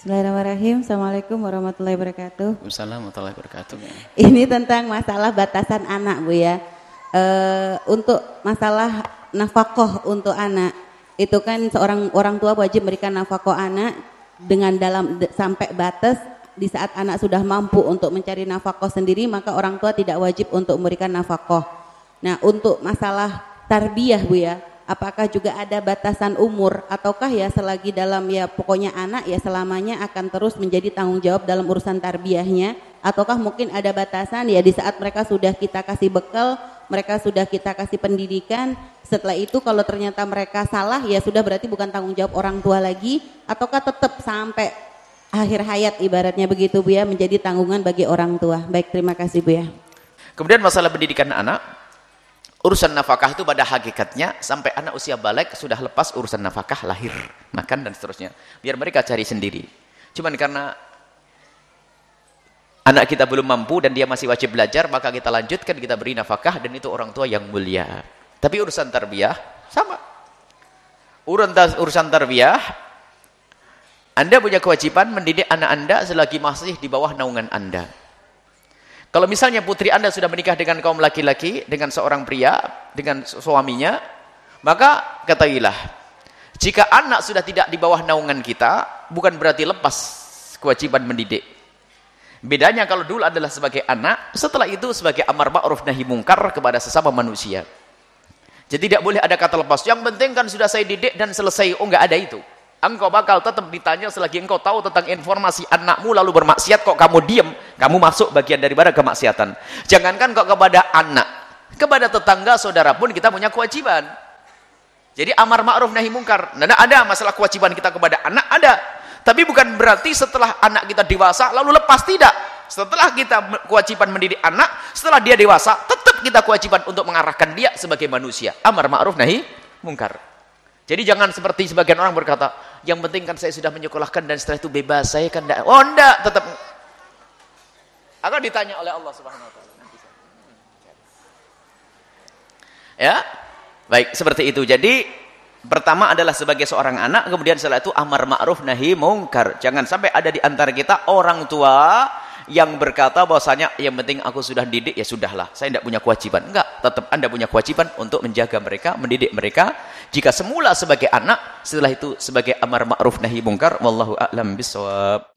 Bismillahirrahmanirrahim. Assalamualaikum warahmatullahi wabarakatuh. Assalamualaikum warahmatullahi wabarakatuh. Ini tentang masalah batasan anak, Bu ya. E, untuk masalah nafkah untuk anak, itu kan seorang orang tua wajib memberikan nafkah anak dengan dalam sampai batas di saat anak sudah mampu untuk mencari nafkah sendiri, maka orang tua tidak wajib untuk memberikan nafkah. Nah, untuk masalah tarbiyah, Bu ya, apakah juga ada batasan umur? Ataukah ya selagi dalam ya pokoknya anak ya selamanya akan terus menjadi tanggung jawab dalam urusan tarbiyahnya? Ataukah mungkin ada batasan ya di saat mereka sudah kita kasih bekal mereka sudah kita kasih pendidikan setelah itu kalau ternyata mereka salah ya sudah berarti bukan tanggung jawab orang tua lagi? Ataukah tetap sampai akhir hayat ibaratnya begitu Bu ya menjadi tanggungan bagi orang tua? Baik terima kasih Bu ya. Kemudian masalah pendidikan anak Urusan nafkah itu pada hakikatnya sampai anak usia balik sudah lepas urusan nafkah lahir, makan dan seterusnya. Biar mereka cari sendiri. Cuman karena anak kita belum mampu dan dia masih wajib belajar, maka kita lanjutkan kita beri nafkah dan itu orang tua yang mulia. Tapi urusan tarbiyah sama. Urusan tarbiyah Anda punya kewajiban mendidik anak Anda selagi masih di bawah naungan Anda. Kalau misalnya putri anda sudah menikah dengan kaum laki-laki, dengan seorang pria, dengan suaminya, maka ketahuilah, jika anak sudah tidak di bawah naungan kita, bukan berarti lepas kewajiban mendidik. Bedanya kalau dulu adalah sebagai anak, setelah itu sebagai amar ma'ruf nahi mungkar kepada sesama manusia. Jadi tidak boleh ada kata lepas. Yang penting kan sudah saya didik dan selesai. Oh enggak ada itu. Engkau bakal tetap ditanya selagi engkau tahu tentang informasi anakmu lalu bermaksiat kok kamu diam, kamu masuk bagian daripada kemaksiatan. Jangankan kok kepada anak, kepada tetangga, saudara pun kita punya kewajiban. Jadi amar ma'ruf nahi mungkar. Nah, ada masalah kewajiban kita kepada anak ada. Tapi bukan berarti setelah anak kita dewasa lalu lepas tidak. Setelah kita kewajiban mendidik anak, setelah dia dewasa, tetap kita kewajiban untuk mengarahkan dia sebagai manusia. Amar ma'ruf nahi mungkar. Jadi jangan seperti sebagian orang berkata, yang penting kan saya sudah menyekolahkan dan setelah itu bebas. Saya kan enggak. Oh enggak, tetap akan ditanya oleh Allah Subhanahu wa taala. Ya. Baik, seperti itu. Jadi pertama adalah sebagai seorang anak, kemudian setelah itu amar ma'ruf nahi mungkar. Jangan sampai ada di antara kita orang tua yang berkata bahwasanya yang penting aku sudah didik ya sudahlah. Saya tidak punya kewajiban. Enggak tetap anda punya kewajiban untuk menjaga mereka mendidik mereka. Jika semula sebagai anak setelah itu sebagai amar ma'ruf nahi mungkar wallahu a'lam bisawab